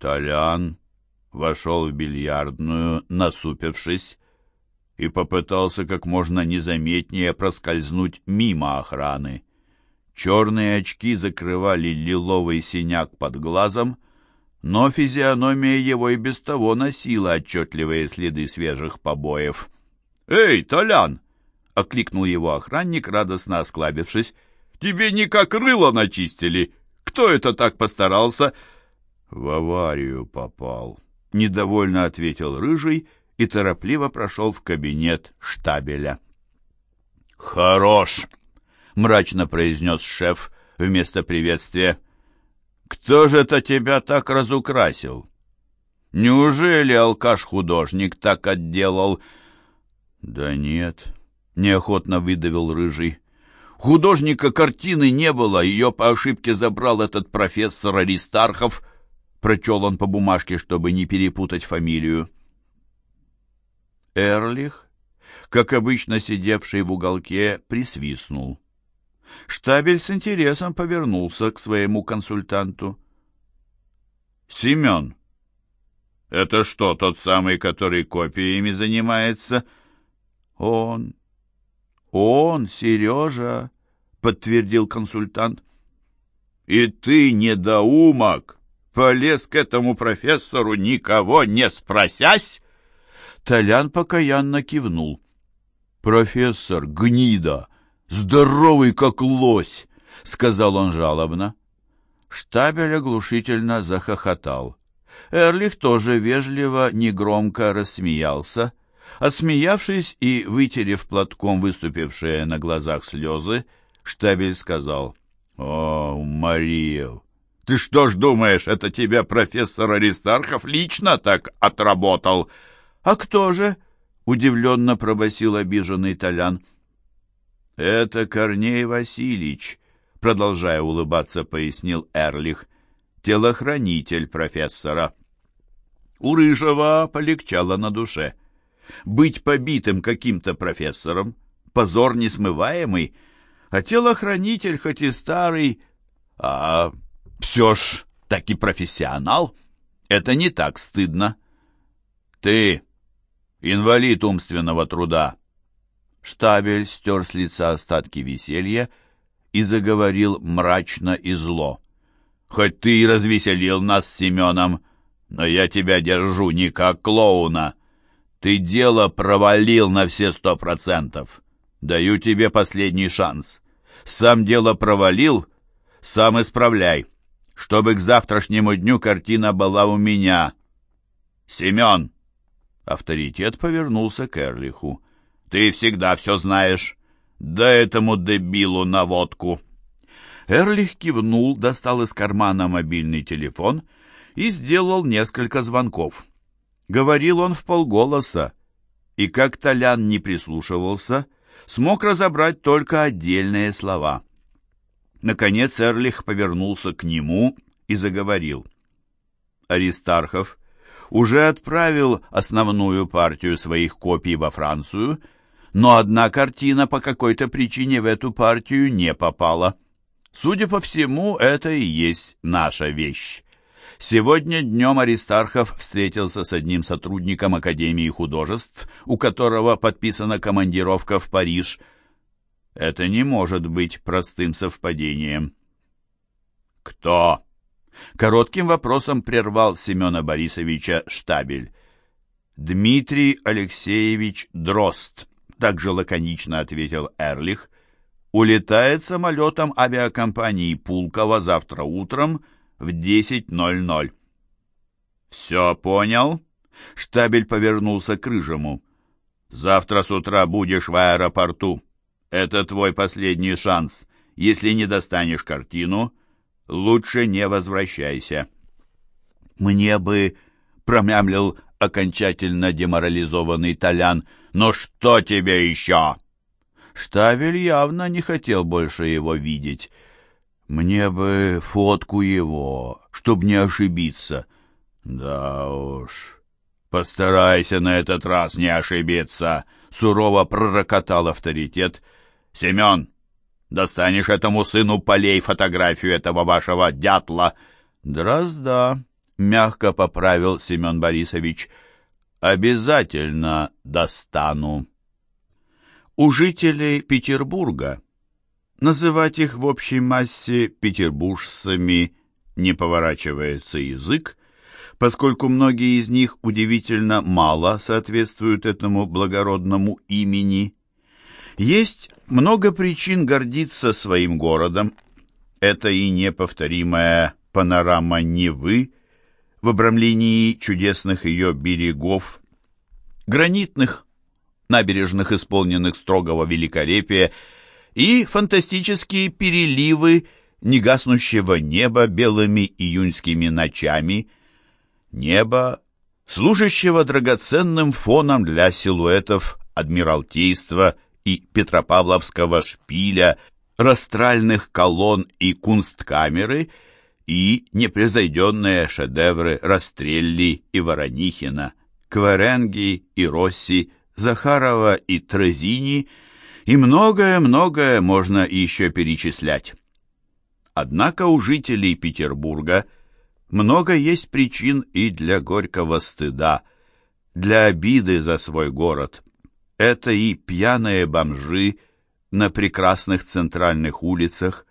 Толян вошел в бильярдную, насупившись, и попытался как можно незаметнее проскользнуть мимо охраны. Черные очки закрывали лиловый синяк под глазом, но физиономия его и без того носила отчетливые следы свежих побоев. «Эй, Толян!» — окликнул его охранник, радостно осклабившись. «Тебе не как рыло начистили! Кто это так постарался?» «В аварию попал», — недовольно ответил Рыжий и торопливо прошел в кабинет штабеля. «Хорош!» — мрачно произнес шеф вместо приветствия. «Кто же это тебя так разукрасил? Неужели алкаш-художник так отделал?» «Да нет», — неохотно выдавил Рыжий. «Художника картины не было, ее по ошибке забрал этот профессор Аристархов», — прочел он по бумажке, чтобы не перепутать фамилию. Эрлих, как обычно сидевший в уголке, присвистнул. Штабель с интересом повернулся к своему консультанту. «Семен, это что, тот самый, который копиями занимается?» «Он, он, Сережа», — подтвердил консультант. «И ты, недоумок, полез к этому профессору, никого не спросясь?» Толян покаянно кивнул. «Профессор, гнида!» «Здоровый, как лось!» — сказал он жалобно. Штабель оглушительно захохотал. Эрлих тоже вежливо, негромко рассмеялся. Отсмеявшись и вытерев платком выступившие на глазах слезы, Штабель сказал, «О, уморил! Ты что ж думаешь, это тебя профессор Аристархов лично так отработал?» «А кто же?» — удивленно пробасил обиженный Толян. «Это Корней Васильевич», — продолжая улыбаться, пояснил Эрлих, «телохранитель профессора». У Рыжего полегчало на душе. Быть побитым каким-то профессором — позор несмываемый, а телохранитель хоть и старый, а все ж таки профессионал. Это не так стыдно. Ты, инвалид умственного труда, Штабель стер с лица остатки веселья и заговорил мрачно и зло. «Хоть ты и развеселил нас с Семеном, но я тебя держу не как клоуна. Ты дело провалил на все сто процентов. Даю тебе последний шанс. Сам дело провалил, сам исправляй, чтобы к завтрашнему дню картина была у меня. Семен!» Авторитет повернулся к Эрлиху. Ты всегда все знаешь. Да этому дебилу на водку. Эрлих кивнул, достал из кармана мобильный телефон и сделал несколько звонков. Говорил он в полголоса, и как Толян не прислушивался, смог разобрать только отдельные слова. Наконец Эрлих повернулся к нему и заговорил. Аристархов уже отправил основную партию своих копий во Францию — но одна картина по какой-то причине в эту партию не попала. Судя по всему, это и есть наша вещь. Сегодня днем Аристархов встретился с одним сотрудником Академии художеств, у которого подписана командировка в Париж. Это не может быть простым совпадением. «Кто?» Коротким вопросом прервал Семена Борисовича Штабель. «Дмитрий Алексеевич Дрозд», также лаконично ответил Эрлих. «Улетает самолетом авиакомпании Пулково завтра утром в 10.00». «Все понял?» Штабель повернулся к Рыжему. «Завтра с утра будешь в аэропорту. Это твой последний шанс. Если не достанешь картину, лучше не возвращайся». «Мне бы...» — промямлил окончательно деморализованный Толян — «Ну что тебе еще?» Штабель явно не хотел больше его видеть. «Мне бы фотку его, чтоб не ошибиться». «Да уж, постарайся на этот раз не ошибиться», — сурово пророкотал авторитет. «Семен, достанешь этому сыну полей фотографию этого вашего дятла?» «Дрозда», — мягко поправил Семен Борисович. Обязательно достану. У жителей Петербурга называть их в общей массе петербуржцами не поворачивается язык, поскольку многие из них удивительно мало соответствуют этому благородному имени. Есть много причин гордиться своим городом. Это и неповторимая панорама Невы в обрамлении чудесных ее берегов, гранитных, набережных, исполненных строгого великолепия, и фантастические переливы негаснущего неба белыми июньскими ночами – Небо, служащего драгоценным фоном для силуэтов Адмиралтейства и Петропавловского шпиля, растральных колонн и кунсткамеры и непревзойденные шедевры Растрелли и Воронихина, Кваренги и Росси, Захарова и Трезини и многое-многое можно еще перечислять. Однако у жителей Петербурга – много есть причин и для горького стыда, для обиды за свой город. Это и пьяные бомжи на прекрасных центральных улицах,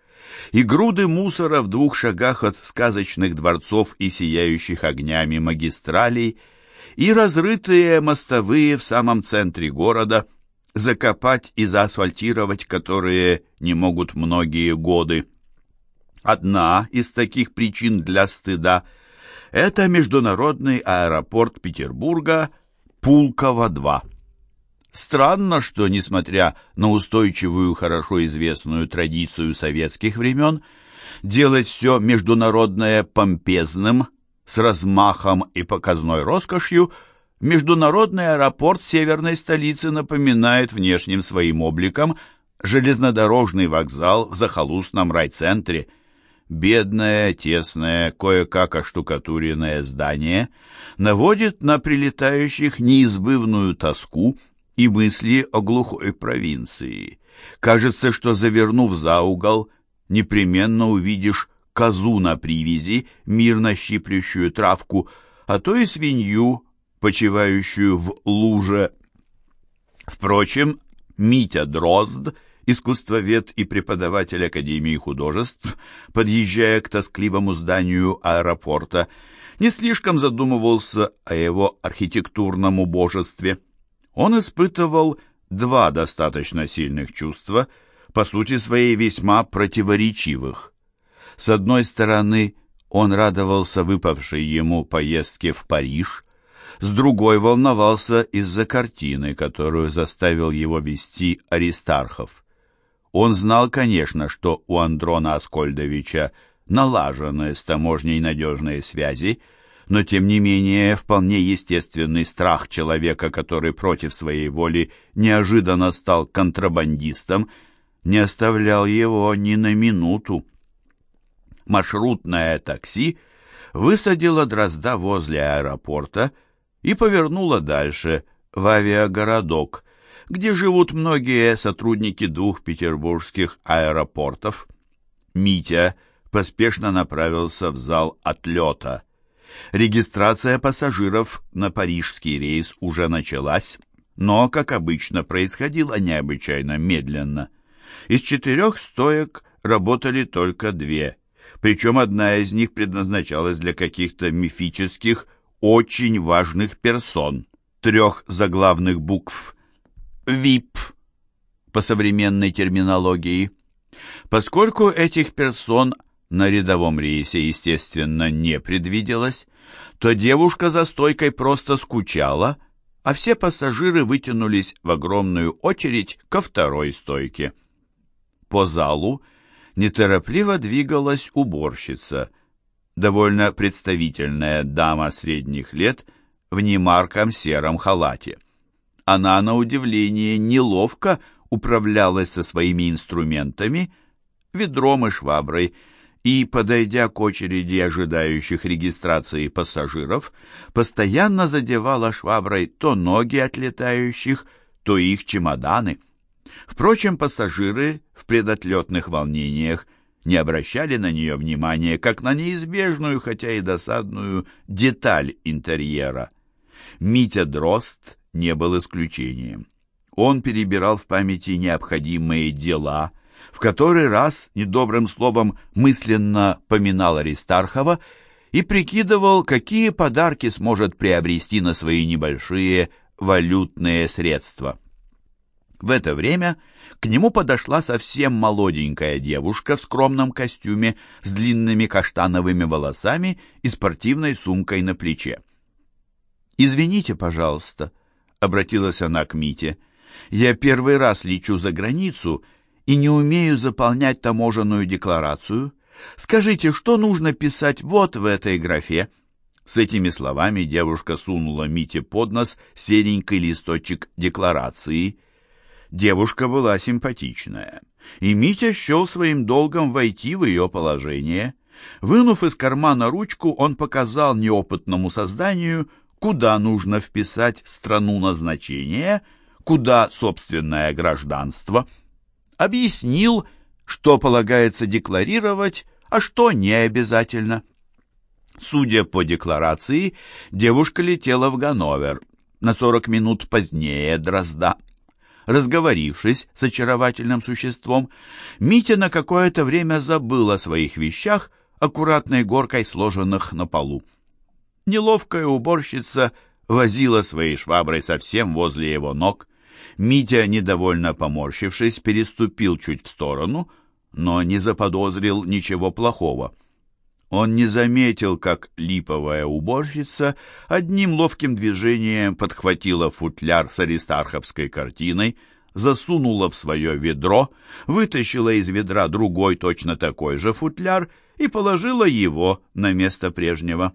и груды мусора в двух шагах от сказочных дворцов и сияющих огнями магистралей, и разрытые мостовые в самом центре города, закопать и заасфальтировать которые не могут многие годы. Одна из таких причин для стыда – это международный аэропорт Петербурга Пулково-2. Странно, что, несмотря на устойчивую, хорошо известную традицию советских времен, делать все международное помпезным, с размахом и показной роскошью, международный аэропорт северной столицы напоминает внешним своим обликом железнодорожный вокзал в захолустном райцентре – бедное, тесное, кое-как оштукатуренное здание наводит на прилетающих неизбывную тоску и мысли о глухой провинции. Кажется, что, завернув за угол, непременно увидишь козу на привязи, мирно щиплющую травку, а то и свинью, почивающую в луже. Впрочем, Митя Дрозд — искусствовед и преподаватель Академии художеств, подъезжая к тоскливому зданию аэропорта, не слишком задумывался о его архитектурном убожестве. Он испытывал два достаточно сильных чувства, по сути своей весьма противоречивых. С одной стороны, он радовался выпавшей ему поездке в Париж, с другой волновался из-за картины, которую заставил его вести Аристархов. Он знал, конечно, что у Андрона Аскольдовича налажены с таможней надежные связи, но тем не менее вполне естественный страх человека, который против своей воли неожиданно стал контрабандистом, не оставлял его ни на минуту. Маршрутное такси высадило Дрозда возле аэропорта и повернуло дальше, в авиагородок, где живут многие сотрудники двух петербургских аэропортов. Митя поспешно направился в зал отлета. Регистрация пассажиров на парижский рейс уже началась, но, как обычно, происходило необычайно медленно. Из четырех стоек работали только две, причем одна из них предназначалась для каких-то мифических, очень важных персон, трех заглавных букв ВИП по современной терминологии. Поскольку этих персон на рядовом рейсе, естественно, не предвиделось, то девушка за стойкой просто скучала, а все пассажиры вытянулись в огромную очередь ко второй стойке. По залу неторопливо двигалась уборщица, довольно представительная дама средних лет в немарком сером халате она, на удивление, неловко управлялась со своими инструментами, ведром и шваброй, и, подойдя к очереди ожидающих регистрации пассажиров, постоянно задевала шваброй то ноги отлетающих, то их чемоданы. Впрочем, пассажиры в предотлетных волнениях не обращали на нее внимания, как на неизбежную, хотя и досадную, деталь интерьера. Митя Дрозд не был исключением. Он перебирал в памяти необходимые дела, в который раз недобрым словом мысленно поминал Аристархова и прикидывал, какие подарки сможет приобрести на свои небольшие валютные средства. В это время к нему подошла совсем молоденькая девушка в скромном костюме с длинными каштановыми волосами и спортивной сумкой на плече. «Извините, пожалуйста», — обратилась она к Мите, — «я первый раз лечу за границу и не умею заполнять таможенную декларацию. Скажите, что нужно писать вот в этой графе?» С этими словами девушка сунула Мите под нос серенький листочек декларации — Девушка была симпатичная, и Митя счел своим долгом войти в ее положение. Вынув из кармана ручку, он показал неопытному созданию, куда нужно вписать страну назначения, куда собственное гражданство. Объяснил, что полагается декларировать, а что не обязательно. Судя по декларации, девушка летела в Ганновер на 40 минут позднее Дрозда. Разговорившись с очаровательным существом, Митя на какое-то время забыл о своих вещах, аккуратной горкой сложенных на полу. Неловкая уборщица возила своей шваброй совсем возле его ног. Митя, недовольно поморщившись, переступил чуть в сторону, но не заподозрил ничего плохого. Он не заметил, как липовая уборщица одним ловким движением подхватила футляр с аристарховской картиной, засунула в свое ведро, вытащила из ведра другой точно такой же футляр и положила его на место прежнего.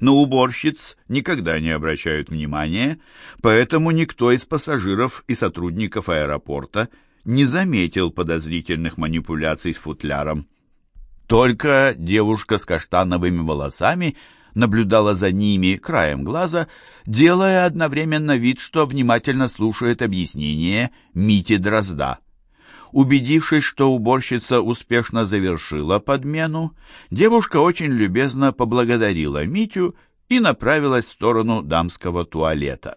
На уборщиц никогда не обращают внимания, поэтому никто из пассажиров и сотрудников аэропорта не заметил подозрительных манипуляций с футляром. Только девушка с каштановыми волосами наблюдала за ними краем глаза, делая одновременно вид, что внимательно слушает объяснение Мити Дрозда. Убедившись, что уборщица успешно завершила подмену, девушка очень любезно поблагодарила Митю и направилась в сторону дамского туалета.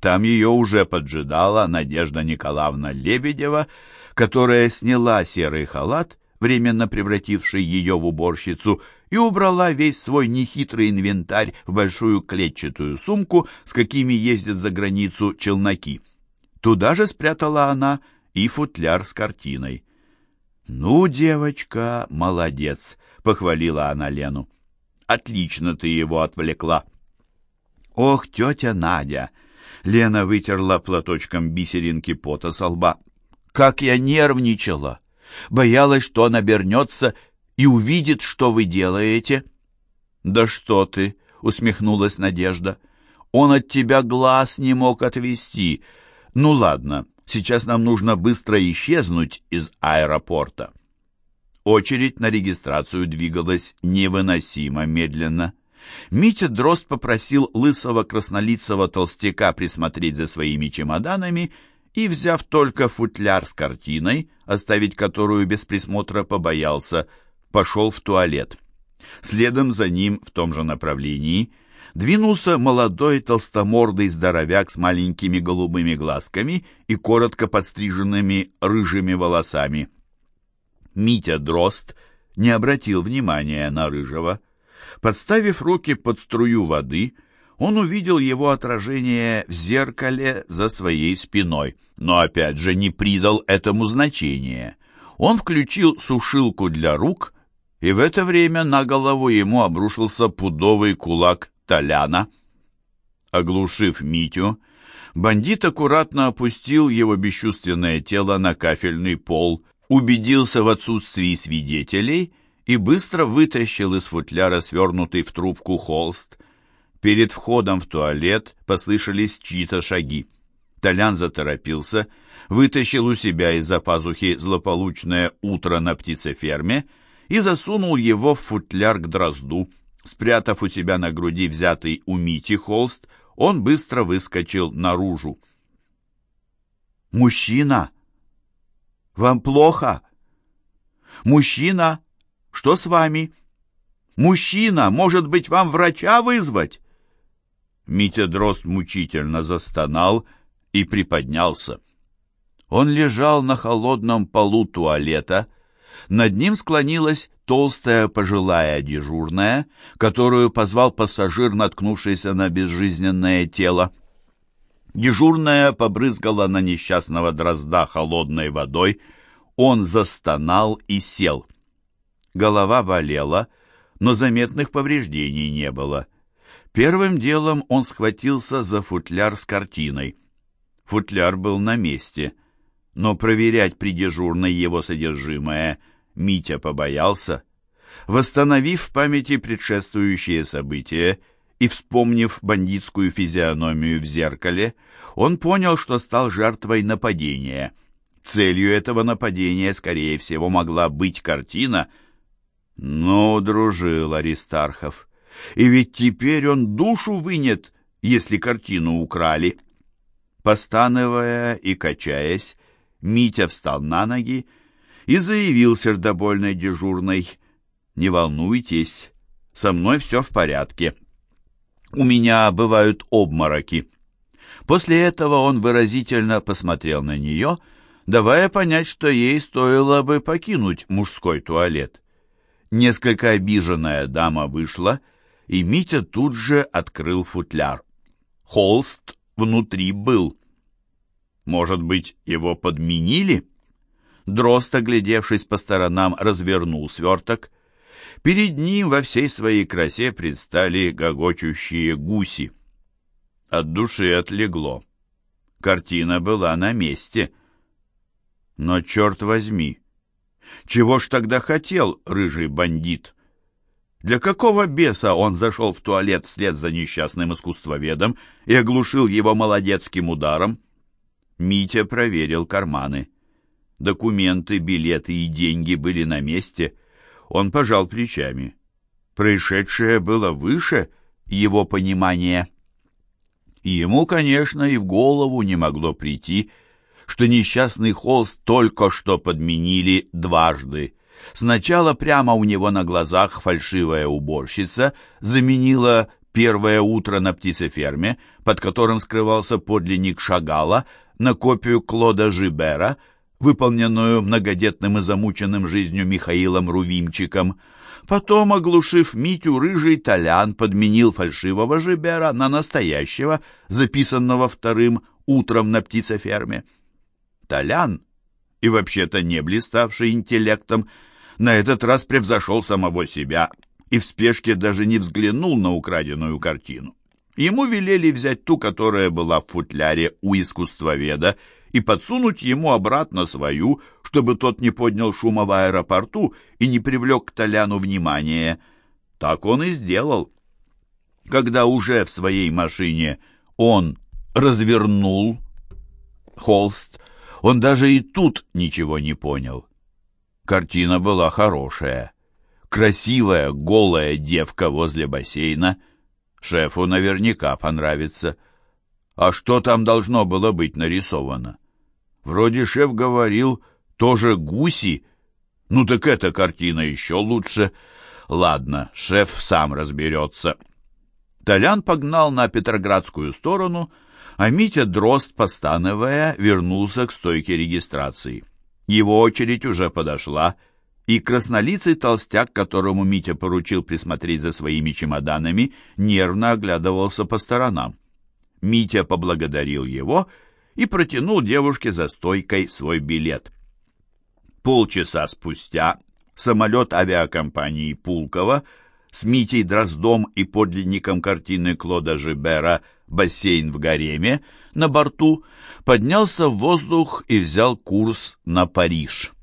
Там ее уже поджидала Надежда Николаевна Лебедева, которая сняла серый халат временно превративший ее в уборщицу, и убрала весь свой нехитрый инвентарь в большую клетчатую сумку, с какими ездят за границу челноки. Туда же спрятала она и футляр с картиной. «Ну, девочка, молодец!» — похвалила она Лену. «Отлично ты его отвлекла!» «Ох, тетя Надя!» — Лена вытерла платочком бисеринки пота со лба. «Как я нервничала!» Боялась, что он обернется и увидит, что вы делаете. «Да что ты!» — усмехнулась Надежда. «Он от тебя глаз не мог отвести. Ну ладно, сейчас нам нужно быстро исчезнуть из аэропорта». Очередь на регистрацию двигалась невыносимо медленно. Митя Дрозд попросил лысого краснолицего толстяка присмотреть за своими чемоданами и, взяв только футляр с картиной, оставить которую без присмотра побоялся, пошел в туалет. Следом за ним в том же направлении двинулся молодой толстомордый здоровяк с маленькими голубыми глазками и коротко подстриженными рыжими волосами. Митя Дрозд не обратил внимания на рыжего. Подставив руки под струю воды, он увидел его отражение в зеркале за своей спиной, но опять же не придал этому значения. Он включил сушилку для рук, и в это время на голову ему обрушился пудовый кулак Толяна. Оглушив Митю, бандит аккуратно опустил его бесчувственное тело на кафельный пол, убедился в отсутствии свидетелей и быстро вытащил из футляра свернутый в трубку холст – Перед входом в туалет послышались чьи-то шаги. Толян заторопился, вытащил у себя из-за пазухи злополучное утро на птицеферме и засунул его в футляр к дрозду. Спрятав у себя на груди взятый у Мити холст, он быстро выскочил наружу. «Мужчина! Вам плохо?» «Мужчина, что с вами?» «Мужчина, может быть, вам врача вызвать?» Митя Дрозд мучительно застонал и приподнялся. Он лежал на холодном полу туалета. Над ним склонилась толстая пожилая дежурная, которую позвал пассажир, наткнувшийся на безжизненное тело. Дежурная побрызгала на несчастного дрозда холодной водой. Он застонал и сел. Голова болела, но заметных повреждений не было. Первым делом он схватился за футляр с картиной. Футляр был на месте, но проверять при дежурной его содержимое Митя побоялся. Восстановив в памяти предшествующие события и вспомнив бандитскую физиономию в зеркале, он понял, что стал жертвой нападения. Целью этого нападения, скорее всего, могла быть картина. «Ну, дружил Аристархов, и ведь теперь он душу вынет, если картину украли». Постановая и качаясь, Митя встал на ноги и заявил сердобольной дежурной, «Не волнуйтесь, со мной все в порядке. У меня бывают обмороки». После этого он выразительно посмотрел на нее, давая понять, что ей стоило бы покинуть мужской туалет. Несколько обиженная дама вышла, и Митя тут же открыл футляр. Холст внутри был. Может быть, его подменили? Дрозд, оглядевшись по сторонам, развернул сверток. Перед ним во всей своей красе предстали гогочущие гуси. От души отлегло. Картина была на месте. Но, черт возьми, чего ж тогда хотел рыжий бандит? Для какого беса он зашел в туалет вслед за несчастным искусствоведом и оглушил его молодецким ударом? Митя проверил карманы. Документы, билеты и деньги были на месте. Он пожал плечами. Происшедшее было выше его понимания. ему, конечно, и в голову не могло прийти, что несчастный холст только что подменили дважды. Сначала прямо у него на глазах фальшивая уборщица заменила первое утро на птицеферме, под которым скрывался подлинник Шагала, на копию Клода Жибера, выполненную многодетным и замученным жизнью Михаилом Рувимчиком. Потом, оглушив Митю, рыжий Толян подменил фальшивого Жибера на настоящего, записанного вторым утром на птицеферме. Толян, и вообще-то не блиставший интеллектом, на этот раз превзошел самого себя и в спешке даже не взглянул на украденную картину. Ему велели взять ту, которая была в футляре у искусствоведа, и подсунуть ему обратно свою, чтобы тот не поднял шума в аэропорту и не привлек к Толяну внимания. Так он и сделал. Когда уже в своей машине он развернул холст, он даже и тут ничего не понял. Картина была хорошая. Красивая, голая девка возле бассейна — Шефу наверняка понравится. А что там должно было быть нарисовано? Вроде шеф говорил, тоже гуси. Ну так эта картина еще лучше. Ладно, шеф сам разберется. Толян погнал на Петроградскую сторону, а Митя Дрозд, постановая, вернулся к стойке регистрации. Его очередь уже подошла, и краснолицый толстяк, которому Митя поручил присмотреть за своими чемоданами, нервно оглядывался по сторонам. Митя поблагодарил его и протянул девушке за стойкой свой билет. Полчаса спустя самолет авиакомпании «Пулково» с Митей Дроздом и подлинником картины Клода Жибера «Бассейн в гареме» на борту поднялся в воздух и взял курс на Париж.